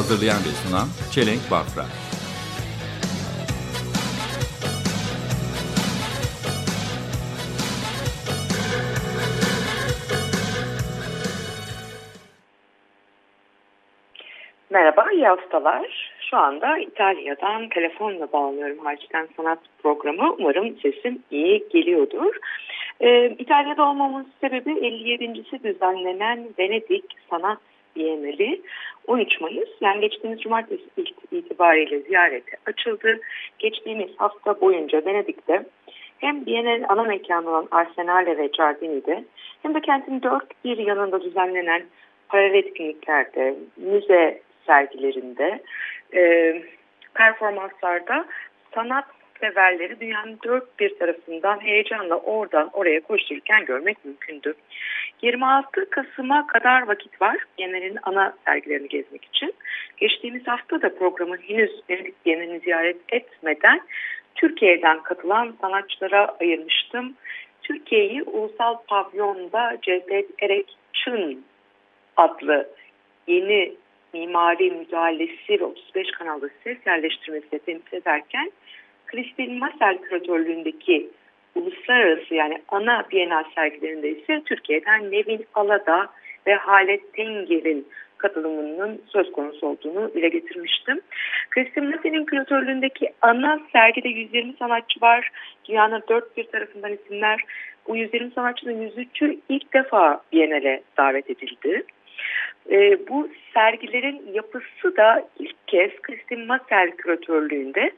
Hazırlayan ve sunan Çelenk Bafra. Merhaba, iyi haftalar. Şu anda İtalya'dan telefonla bağlanıyorum Harçtan Sanat programı. Umarım sesim iyi geliyordur. Ee, İtalya'da olmamın sebebi 57.si düzenlenen Venedik Sanat Bienali 13 Mayıs yani geçtiğimiz cumartesi itibariyle ziyarete açıldı. Geçtiğimiz hafta boyunca Venedik'te hem Bienal'in ana mekanı olan Arsenale ve Giardini'de hem de kentin dört bir yanında düzenlenen paralel etkinliklerde, müze sergilerinde, e, performanslarda sanat severleri dünyanın dört bir tarafından heyecanla oradan oraya koştururken görmek mümkündü. 26 Kasım'a kadar vakit var Bienal'in ana sergilerini gezmek için. Geçtiğimiz hafta da programın henüz Venedik Bienalini ziyaret etmeden Türkiye'den katılan sanatçılara ayırmıştım. Türkiye'yi Ulusal Pavyon'da Cevdet Erek Çın adlı yeni mimari müdahalesi ve 35 kanallı ses yerleştirmesiyle temsil ederken Kristin Masel küratörlüğündeki uluslararası yani ana Bienal sergilerinde ise Türkiye'den Nevin Alada ve Halet Tengel'in katılımının söz konusu olduğunu dile getirmiştim. Kristin Masel'in küratörlüğündeki ana sergide 120 sanatçı var. Dünyanın dört bir tarafından isimler. Bu 120 sanatçının 103'ü ilk defa Biennale davet edildi. E, bu sergilerin yapısı da ilk kez Kristin Masel küratörlüğünde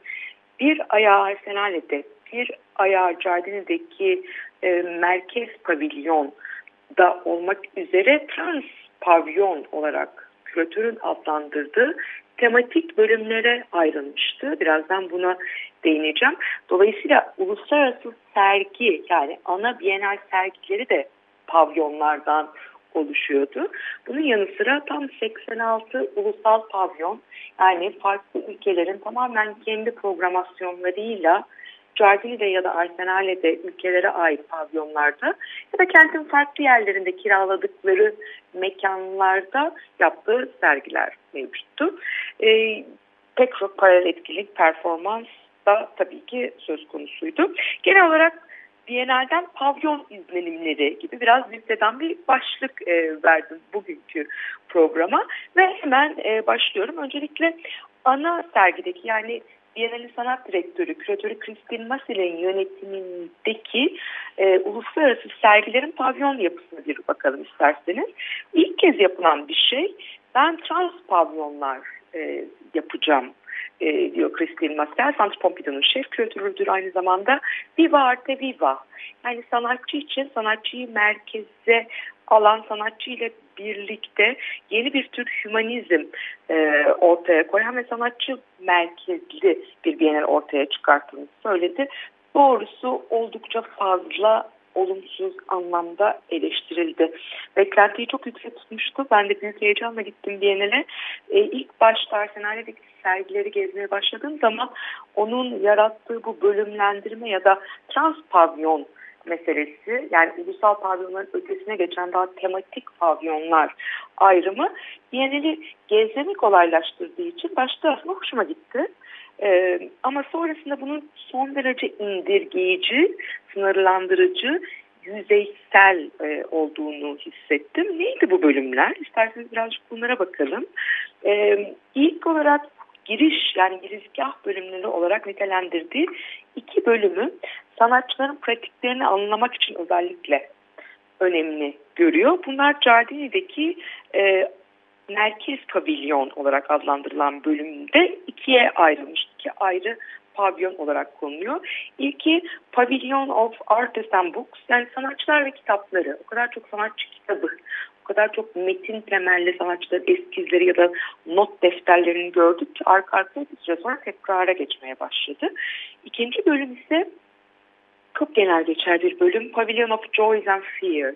bir ayağı Arsenal'de, bir ayağı Giardini'deki e, merkez pavilyonda olmak üzere trans pavyon olarak küratörün adlandırdığı tematik bölümlere ayrılmıştı. Birazdan buna değineceğim. Dolayısıyla uluslararası sergi yani ana bienal sergileri de pavyonlardan oluşuyordu. Bunun yanı sıra tam 86 ulusal pavyon yani farklı ülkelerin tamamen kendi programasyonlarıyla Giardini'de ya da Arsenale'de ülkelere ait pavyonlarda ya da kentin farklı yerlerinde kiraladıkları mekanlarda yaptığı sergiler mevcuttu. Ee, pek çok paralel etkinlik, performans da tabii ki söz konusuydu. Genel olarak Bienal'den pavyon izlenimleri gibi biraz listeden bir başlık e, verdim bugünkü programa ve hemen e, başlıyorum. Öncelikle ana sergideki yani Biennale Sanat Direktörü, Küratörü Kristin Masel'in yönetimindeki e, uluslararası sergilerin pavyon yapısına bir bakalım isterseniz. İlk kez yapılan bir şey ben trans pavyonlar e, yapacağım e, diyor Christine Mastel. Santos Pompidou'nun şef küratörüdür aynı zamanda. Viva Arte Viva. Yani sanatçı için sanatçıyı merkeze alan sanatçı ile birlikte yeni bir tür hümanizm e, ortaya koyan ve sanatçı merkezli bir bienal ortaya çıkarttığını söyledi. Doğrusu oldukça fazla olumsuz anlamda eleştirildi. Beklentiyi çok yüksek tutmuştu. Ben de büyük heyecanla gittim Biennale. E, ilk başta Arsenal'deki sergileri gezmeye başladığım zaman onun yarattığı bu bölümlendirme ya da trans pavyon meselesi yani ulusal pavyonların ötesine geçen daha tematik pavyonlar ayrımı Biennale'i gezmemi kolaylaştırdığı için başta hoşuma gitti. Ee, ama sonrasında bunun son derece indirgeyici, sınırlandırıcı, yüzeysel e, olduğunu hissettim. Neydi bu bölümler? İsterseniz birazcık bunlara bakalım. Ee, ilk olarak giriş yani girizgah bölümleri olarak nitelendirdiği iki bölümü sanatçıların pratiklerini anlamak için özellikle önemli görüyor. Bunlar Giardini'deki e, merkez pavilyon olarak adlandırılan bölümde ikiye ayrılmış. iki ayrı pavyon olarak konuluyor. İlki Pavilion of Artists and Books yani sanatçılar ve kitapları. O kadar çok sanatçı kitabı o kadar çok metin temelli sanatçıların eskizleri ya da not defterlerini gördük ki arka arkaya bir süre sonra tekrara geçmeye başladı. İkinci bölüm ise çok genel geçer bir bölüm. Pavilion of Joys and Fears.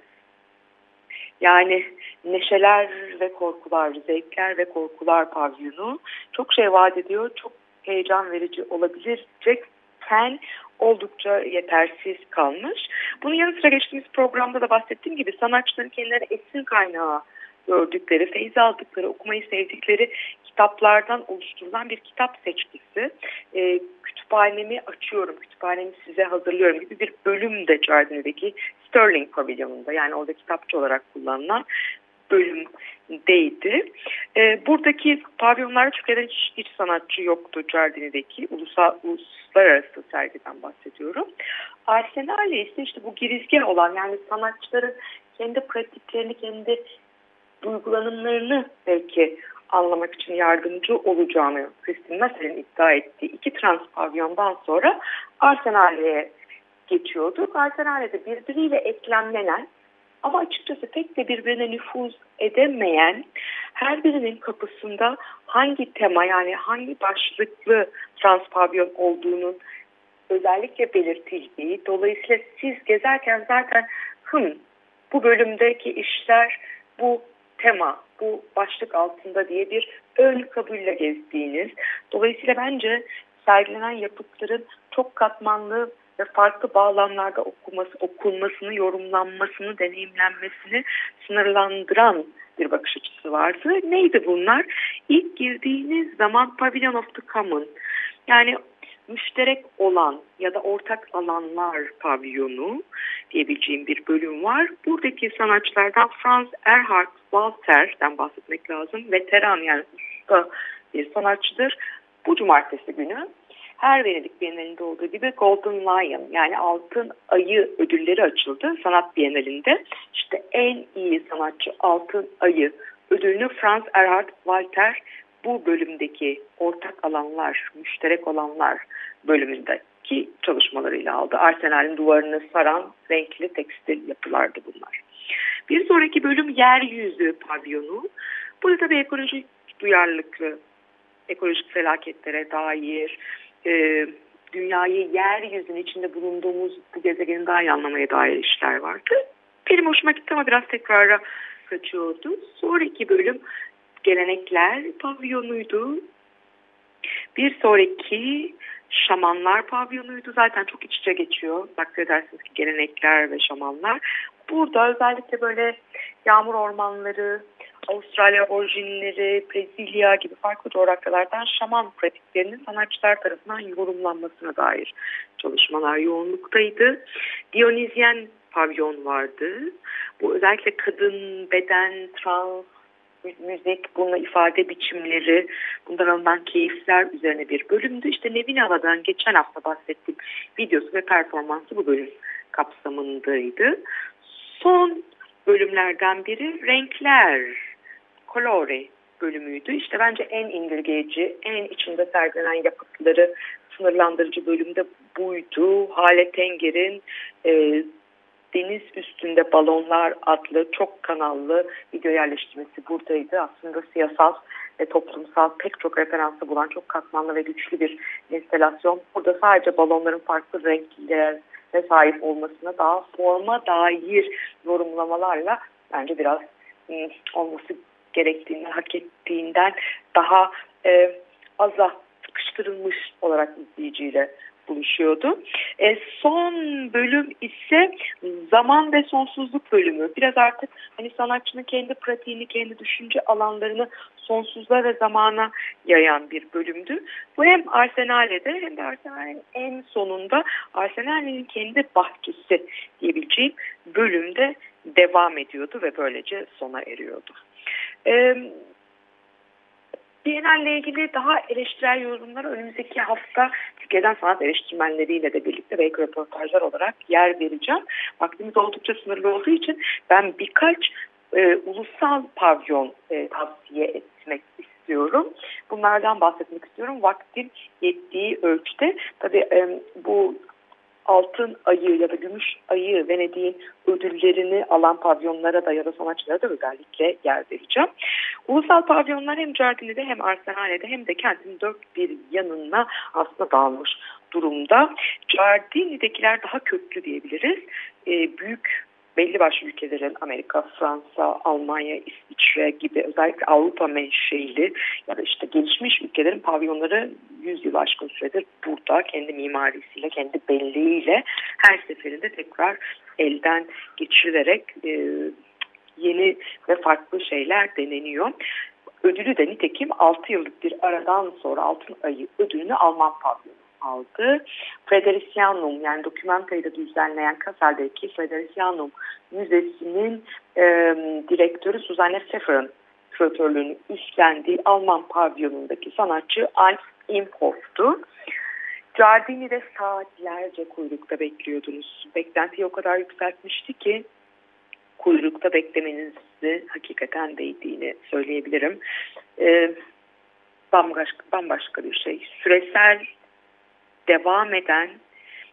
Yani neşeler ve korkular, zevkler ve korkular pavyonu çok şey vaat ediyor. Çok heyecan verici olabilecekken oldukça yetersiz kalmış. Bunun yanı sıra geçtiğimiz programda da bahsettiğim gibi sanatçıların kendilerine esin kaynağı gördükleri, feyiz aldıkları, okumayı sevdikleri kitaplardan oluşturulan bir kitap seçkisi. E, kütüphanemi açıyorum, kütüphanemi size hazırlıyorum gibi bir bölüm de Jardin'deki Sterling Pavilyonu'nda yani orada kitapçı olarak kullanılan bölümdeydi. E, buradaki pavyonlarda Türkiye'den hiç, hiç sanatçı yoktu Jardin'deki ulusal, uluslararası sergiden bahsediyorum. Arsenal'le ise işte bu girizgah olan yani sanatçıların kendi pratiklerini, kendi duygulanımlarını belki anlamak için yardımcı olacağını Kristin Messel'in iddia ettiği iki trans pavyondan sonra Arsenal'e geçiyorduk. Arsenal'de birbiriyle eklemlenen ama açıkçası pek de birbirine nüfuz edemeyen her birinin kapısında hangi tema yani hangi başlıklı trans pavyon olduğunun özellikle belirtildiği dolayısıyla siz gezerken zaten hım bu bölümdeki işler bu tema, bu başlık altında diye bir ön kabulle gezdiğiniz. Dolayısıyla bence sergilenen yapıtların çok katmanlı ve farklı bağlamlarda okuması, okunmasını, yorumlanmasını, deneyimlenmesini sınırlandıran bir bakış açısı vardı. Neydi bunlar? İlk girdiğiniz zaman Pavilion of the Common yani müşterek olan ya da ortak alanlar pavyonu diyebileceğim bir bölüm var. Buradaki sanatçılardan Franz Erhard Walter'den bahsetmek lazım. Veteran yani usta bir sanatçıdır. Bu cumartesi günü her Venedik Bienalinde olduğu gibi Golden Lion yani Altın Ayı ödülleri açıldı sanat bienalinde. İşte en iyi sanatçı Altın Ayı ödülünü Franz Erhard Walter bu bölümdeki ortak alanlar, müşterek olanlar bölümündeki çalışmalarıyla aldı. Arsenal'in duvarını saran renkli tekstil yapılardı bunlar. Bir sonraki bölüm yeryüzü pavyonu. Burada tabii ekolojik duyarlılıklı, ekolojik felaketlere dair, e, dünyayı yeryüzünün içinde bulunduğumuz bu gezegeni daha iyi anlamaya dair işler vardı. Benim hoşuma gitti ama biraz tekrara kaçıyordu. Sonraki bölüm gelenekler pavyonuydu. Bir sonraki şamanlar pavyonuydu. Zaten çok iç içe geçiyor. Takdir edersiniz ki gelenekler ve şamanlar. Burada özellikle böyle yağmur ormanları, Avustralya orijinleri, Brezilya gibi farklı coğrafyalardan şaman pratiklerinin sanatçılar tarafından yorumlanmasına dair çalışmalar yoğunluktaydı. Dionizyen pavyon vardı. Bu özellikle kadın, beden, trans, müzik, bununla ifade biçimleri, bundan alınan keyifler üzerine bir bölümdü. İşte Nevin Ala'dan geçen hafta bahsettiğim videosu ve performansı bu bölüm kapsamındaydı. Son bölümlerden biri renkler, colore bölümüydü. İşte bence en indirgeyici, en içinde sergilenen yapıtları sınırlandırıcı bölümde buydu. Hale Tenger'in e, Deniz Üstünde Balonlar adlı çok kanallı video yerleştirmesi buradaydı. Aslında siyasal ve toplumsal pek çok referansı bulan çok katmanlı ve güçlü bir instalasyon. Burada sadece balonların farklı renklere sahip olmasına daha forma dair yorumlamalarla bence biraz ıı, olması gerektiğinden, hak ettiğinden daha e, aza sıkıştırılmış olarak izleyiciyle buluşuyordu. E, son bölüm ise zaman ve sonsuzluk bölümü. Biraz artık hani sanatçının kendi pratiğini, kendi düşünce alanlarını sonsuzluğa ve zamana yayan bir bölümdü. Bu hem Arsenal'de hem de Arsenal'in en sonunda Arsenal'in kendi bahçesi diyebileceğim bölümde devam ediyordu ve böylece sona eriyordu. Evet. Biennalle ilgili daha eleştirel yorumları önümüzdeki hafta Türkiye'den sanat eleştirmenleriyle de birlikte belki röportajlar olarak yer vereceğim. Vaktimiz oldukça sınırlı olduğu için ben birkaç e, ulusal pavyon e, tavsiye etmek istiyorum. Bunlardan bahsetmek istiyorum. Vaktin yettiği ölçüde. Tabii e, bu altın ayı ya da gümüş ayı Venedik'in ödüllerini alan pavyonlara da ya da sanatçılara da özellikle yer vereceğim. Ulusal pavyonlar hem Giardini'de hem Arsenale'de hem de kentin dört bir yanına aslında dağılmış durumda. Giardini'dekiler daha köklü diyebiliriz. E, büyük belli başlı ülkelerin Amerika, Fransa, Almanya, İsviçre gibi özellikle Avrupa menşeili ya da işte gelişmiş ülkelerin pavyonları 100 yıl aşkın süredir burada kendi mimarisiyle, kendi belleğiyle her seferinde tekrar elden geçirilerek e, yeni ve farklı şeyler deneniyor. Ödülü de nitekim 6 yıllık bir aradan sonra Altın Ayı ödülünü Alman pavyonu aldı. Fredericianum yani dokumentayı da düzenleyen Kassel'deki Fredericianum Müzesi'nin e, direktörü Suzanne Pfeffer'ın küratörlüğünü üstlendiği Alman pavyonundaki sanatçı Alf Imhoff'tu. Giardini'de saatlerce kuyrukta bekliyordunuz. Beklentiyi o kadar yükseltmişti ki kuyrukta beklemenizi hakikaten değdiğini söyleyebilirim. Ee, bambaşka, bambaşka bir şey. Süresel devam eden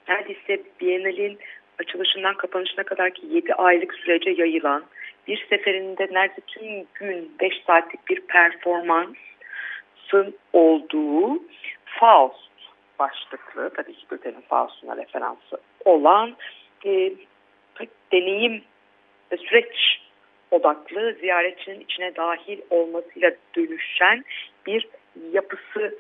neredeyse Biennale'in açılışından kapanışına kadar ki 7 aylık sürece yayılan bir seferinde neredeyse tüm gün 5 saatlik bir performansın olduğu Faust başlıklı tabii ki Goethe'nin Faust'una referansı olan e, deneyim ve süreç odaklı ziyaretçinin içine dahil olmasıyla dönüşen bir yapısı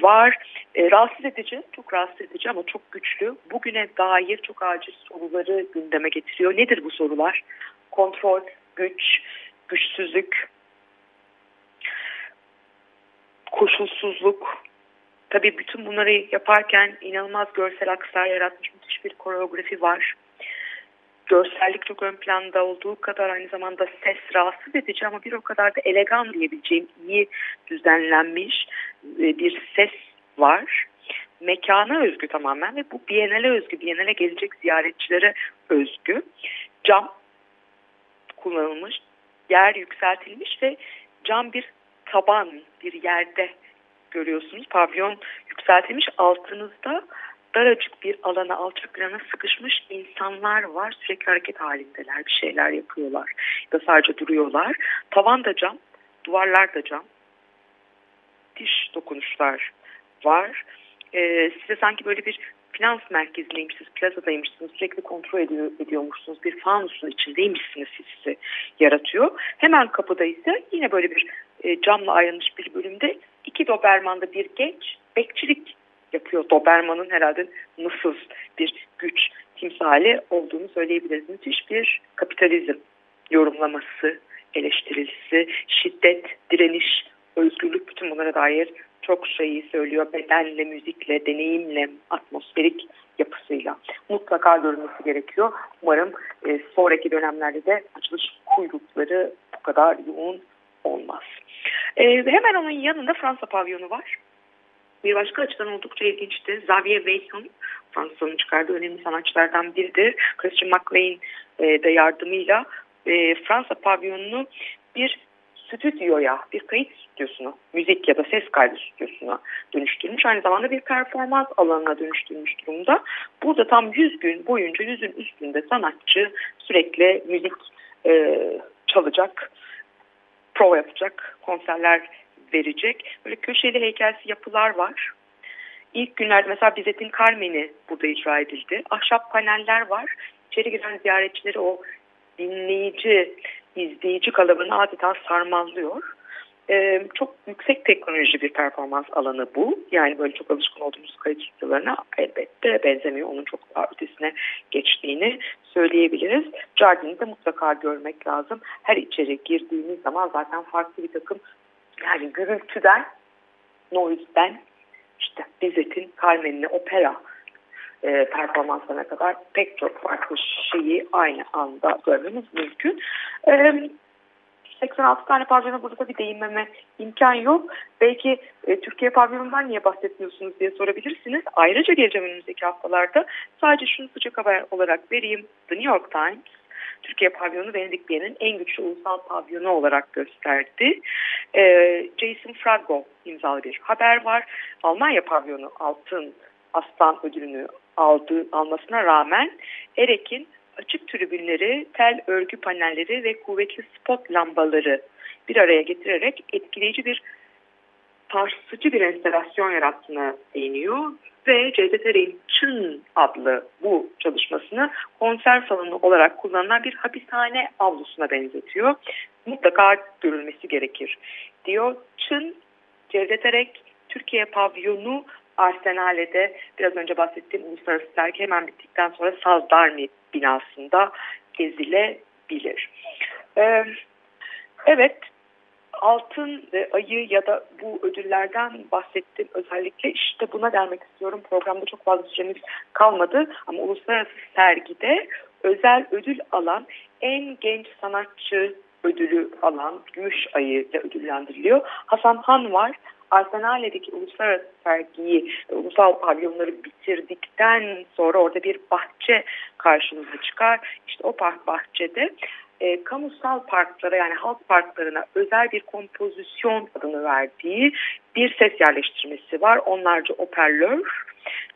var. E, rahatsız edici, çok rahatsız edici ama çok güçlü. Bugüne dair çok acil soruları gündeme getiriyor. Nedir bu sorular? Kontrol, güç, güçsüzlük, koşulsuzluk. Tabii bütün bunları yaparken inanılmaz görsel akslar yaratmış müthiş bir koreografi var. Görsellik çok ön planda olduğu kadar aynı zamanda ses rahatsız edici ama bir o kadar da elegan diyebileceğim iyi düzenlenmiş bir ses var. Mekana özgü tamamen ve bu Biennale özgü, Biennale gelecek ziyaretçilere özgü. Cam kullanılmış, yer yükseltilmiş ve cam bir taban bir yerde görüyorsunuz. Pavyon yükseltilmiş altınızda daracık bir alana, alçak bir alana sıkışmış insanlar var. Sürekli hareket halindeler, bir şeyler yapıyorlar. Ya da sadece duruyorlar. Tavan da cam, duvarlar da cam. Diş dokunuşlar var. Ee, size sanki böyle bir finans merkezindeymişsiniz, plazadaymışsınız, sürekli kontrol ediyor, ediyormuşsunuz, bir fanusun içindeymişsiniz hissi yaratıyor. Hemen kapıda ise yine böyle bir e, camla ayrılmış bir bölümde iki Doberman'da bir genç bekçilik yapıyor. Doberman'ın herhalde nasıl bir güç timsali olduğunu söyleyebiliriz. Müthiş bir kapitalizm yorumlaması, eleştirisi, şiddet, direniş, özgürlük bütün bunlara dair çok şeyi söylüyor. Bedenle, müzikle, deneyimle, atmosferik yapısıyla. Mutlaka görülmesi gerekiyor. Umarım e, sonraki dönemlerde de açılış kuyrukları bu kadar yoğun olmaz. E, hemen onun yanında Fransa pavyonu var. Bir başka açıdan oldukça ilginçti. Xavier Weyton, Fransa'nın çıkardığı önemli sanatçılardan biridir. Christian McLean e, de yardımıyla e, Fransa pavyonunu bir stüdyoya, bir kayıt stüdyosuna, müzik ya da ses kaydı stüdyosuna dönüştürmüş. Aynı zamanda bir performans alanına dönüştürmüş durumda. Burada tam 100 gün boyunca yüzün üstünde sanatçı sürekli müzik e, çalacak, prova yapacak, konserler verecek. Böyle köşeli heykelsi yapılar var. İlk günlerde mesela Bizet'in Carmen'i burada icra edildi. Ahşap paneller var. İçeri giren ziyaretçileri o dinleyici, izleyici kalabalığını adeta sarmallıyor. Ee, çok yüksek teknoloji bir performans alanı bu. Yani böyle çok alışkın olduğumuz kayıt stüdyolarına elbette benzemiyor. Onun çok daha ötesine geçtiğini söyleyebiliriz. Jardin'i de mutlaka görmek lazım. Her içeri girdiğimiz zaman zaten farklı bir takım yani gürültüden, noise'den işte Bizet'in Carmen'in opera e, performanslarına kadar pek çok farklı şeyi aynı anda görmemiz mümkün. E, 86 tane pavyona burada bir değinmeme imkan yok. Belki e, Türkiye pavyonundan niye bahsetmiyorsunuz diye sorabilirsiniz. Ayrıca geleceğim önümüzdeki haftalarda sadece şunu sıcak haber olarak vereyim. The New York Times Türkiye pavyonu Venedik Bien'in en güçlü ulusal pavyonu olarak gösterdi. E, Jason Frago imzalı bir haber var. Almanya pavyonu altın Aslan ödülünü aldığı, almasına rağmen Erek'in açık tribünleri, tel örgü panelleri ve kuvvetli spot lambaları bir araya getirerek etkileyici bir sarsıcı bir enstelasyon yarattığına değiniyor ve Cevdet Çın adlı bu çalışmasını konser salonu olarak kullanılan bir hapishane avlusuna benzetiyor. Mutlaka görülmesi gerekir diyor. Çın Cevdet Erek Türkiye pavyonu Arsenal'de biraz önce bahsettiğim uluslararası sergi hemen bittikten sonra Sazdarmi binasında gezilebilir. Ee, evet altın ve ayı ya da bu ödüllerden bahsettim özellikle işte buna gelmek istiyorum. Programda çok fazla süremiz kalmadı ama uluslararası sergide özel ödül alan en genç sanatçı ödülü alan Gümüş Ayı ile ödüllendiriliyor. Hasan Han var. Arsenal'deki uluslararası sergiyi, ulusal pavyonları bitirdikten sonra orada bir bahçe karşımıza çıkar. İşte o bahçede e, kamusal parklara yani halk parklarına özel bir kompozisyon adını verdiği bir ses yerleştirmesi var. Onlarca operlör,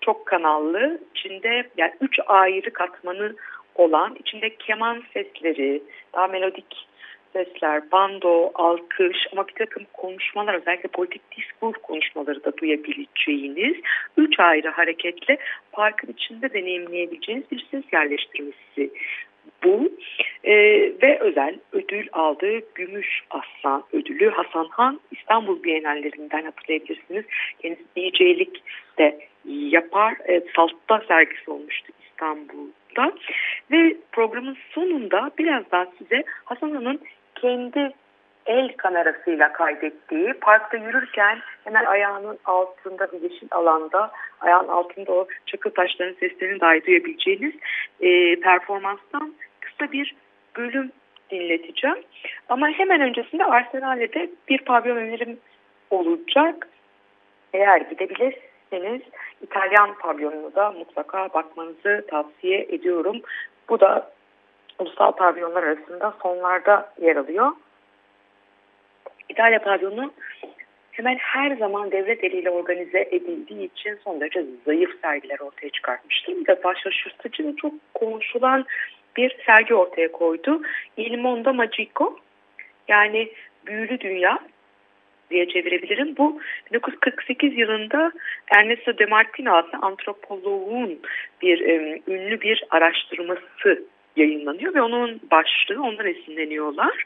çok kanallı, içinde yani üç ayrı katmanı olan, içinde keman sesleri, daha melodik sesler, bando, alkış ama bir takım konuşmalar özellikle politik diskur konuşmaları da duyabileceğiniz üç ayrı hareketle parkın içinde deneyimleyebileceğiniz bir ses yerleştirmesi bu e, ve özel ödül aldığı Gümüş Aslan ödülü Hasan Han İstanbul Bienallerinden hatırlayabilirsiniz. Kendisi DJ'lik de yapar. E, Salt'ta sergisi olmuştu İstanbul'da ve programın sonunda biraz daha size Hasan Han'ın kendi el kamerasıyla kaydettiği parkta yürürken hemen ayağının altında bir yeşil alanda ayağın altında o çakıl taşların seslerini dahi duyabileceğiniz e, performanstan kısa bir bölüm dinleteceğim. Ama hemen öncesinde Arsenal'de bir pavyon önerim olacak. Eğer gidebilirseniz İtalyan pavyonuna da mutlaka bakmanızı tavsiye ediyorum. Bu da ulusal pavyonlar arasında sonlarda yer alıyor. İtalya pavyonu hemen her zaman devlet eliyle organize edildiği için son derece zayıf sergiler ortaya çıkartmıştır. Bir de şaşırtıcı ve çok konuşulan bir sergi ortaya koydu. Il Mondo Magico yani Büyülü Dünya diye çevirebilirim. Bu 1948 yılında Ernesto De Martino adlı antropoloğun bir e, ünlü bir araştırması yayınlanıyor ve onun başlığı ondan esinleniyorlar.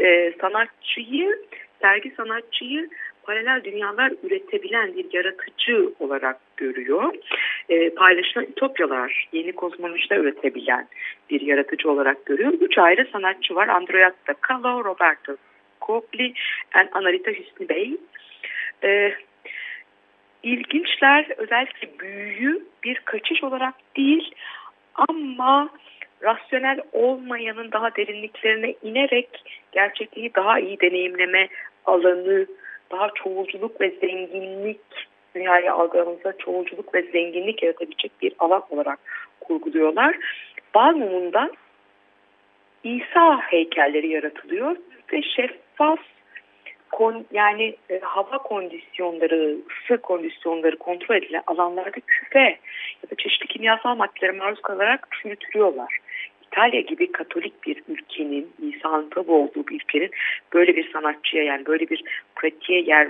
E, sanatçıyı, sergi sanatçıyı paralel dünyalar üretebilen bir yaratıcı olarak görüyor. E, paylaşılan ütopyalar, yeni kozmolojiler üretebilen bir yaratıcı olarak görüyor. Üç ayrı sanatçı var. Andrea Calo, Roberto Copli ve Analita Hüsnü Bey. E, ilginçler özellikle büyüyü bir kaçış olarak değil ama rasyonel olmayanın daha derinliklerine inerek gerçekliği daha iyi deneyimleme alanı, daha çoğulculuk ve zenginlik dünyayı algılamamıza çoğulculuk ve zenginlik yaratabilecek bir alan olarak kurguluyorlar. Bal mumundan İsa heykelleri yaratılıyor ve şeffaf kon, yani e, hava kondisyonları, ısı kondisyonları kontrol edilen alanlarda küfe ya da çeşitli kimyasal maddelere maruz kalarak çürütülüyorlar. İtalya gibi katolik bir ülkenin, İsa'nın tabi olduğu bir ülkenin böyle bir sanatçıya yani böyle bir pratiğe yer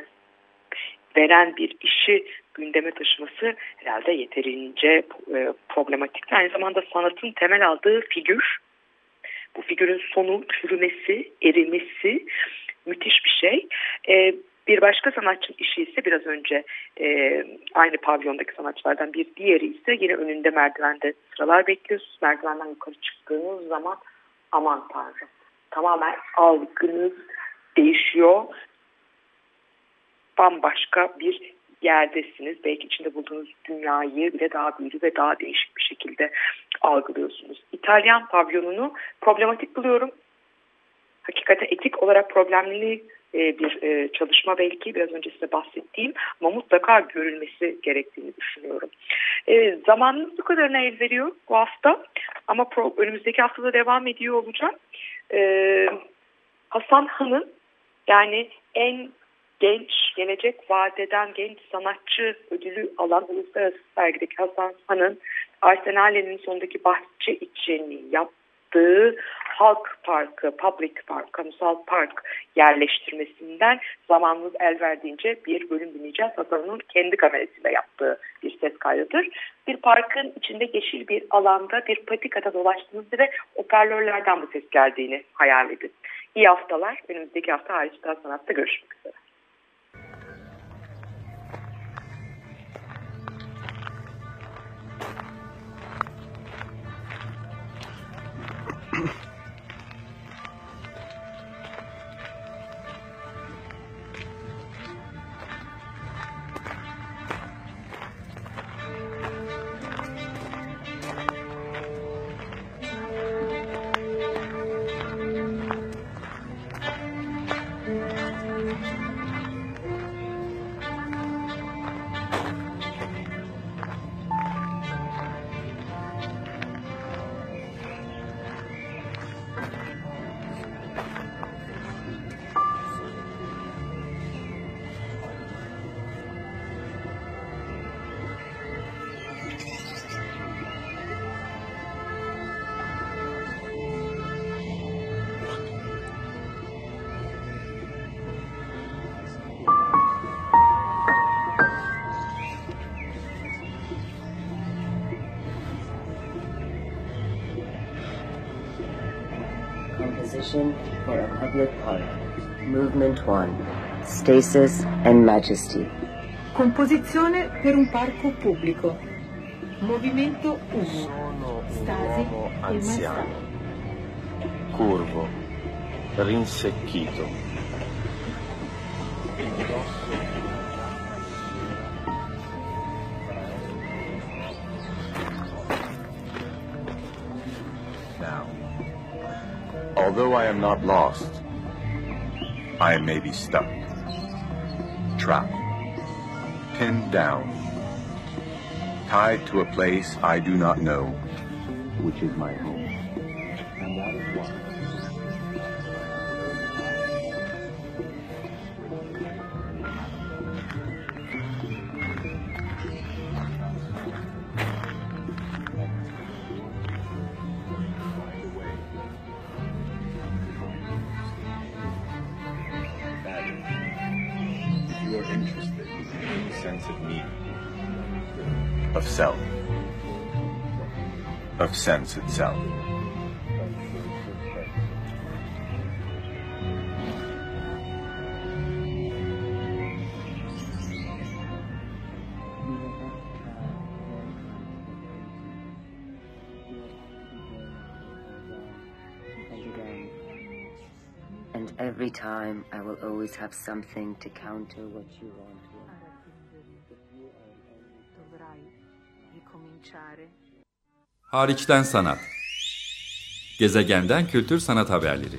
veren bir işi gündeme taşıması herhalde yeterince e, problematik. Aynı zamanda sanatın temel aldığı figür, bu figürün sonu çürümesi, erimesi müthiş bir şey. E, bir başka sanatçının işi ise biraz önce e, aynı pavyondaki sanatçılardan bir diğeri ise yine önünde merdivende sıralar bekliyorsunuz. Merdivenden yukarı çıktığınız zaman aman tanrım tamamen algınız değişiyor. Bambaşka bir yerdesiniz. Belki içinde bulduğunuz dünyayı bile daha büyülü ve daha değişik bir şekilde algılıyorsunuz. İtalyan pavyonunu problematik buluyorum. Hakikaten etik olarak problemli e, bir e, çalışma belki biraz önce size bahsettiğim ama mutlaka görülmesi gerektiğini düşünüyorum. E, zamanımız bu kadarına el veriyor bu hafta ama önümüzdeki haftada devam ediyor olacağım. Hasan Han'ın yani en genç, gelecek vadeden genç sanatçı ödülü alan uluslararası sergideki Hasan Han'ın Arsenal'in sonundaki bahçe için yaptığı halk parkı, public park, kamusal park yerleştirmesinden zamanımız el verdiğince bir bölüm dinleyeceğiz. Hasan'ın kendi kamerasıyla yaptığı bir ses kaydıdır. Bir parkın içinde yeşil bir alanda bir patikada dolaştığınızda ve hoparlörlerden bu ses geldiğini hayal edin. İyi haftalar. Önümüzdeki hafta hariçten sanatta görüşmek üzere. Composition for a public park. Movement 1. Stasis and Majesty. Composizione per un parco pubblico. Movimento 1. Sono un Stasi uomo e anziano, maestà. curvo, rinsecchito. Although I am not lost, I may be stuck, trapped, pinned down, tied to a place I do not know, which is my home. Of self, of sense itself. And every time I will always have something to counter what you want. Ricominciare. Hariçten sanat. Gezegenden kültür sanat haberleri.